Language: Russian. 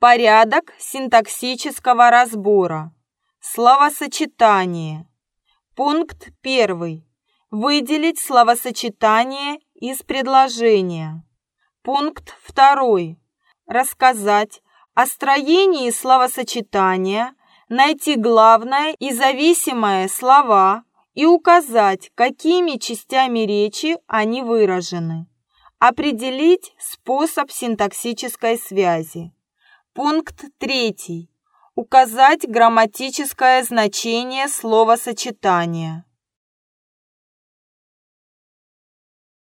Порядок синтаксического разбора. Словосочетание. Пункт 1. Выделить словосочетание из предложения. Пункт 2. Рассказать о строении словосочетания, найти главное и зависимое слова и указать, какими частями речи они выражены. Определить способ синтаксической связи. Пункт 3. Указать грамматическое значение словосочетания.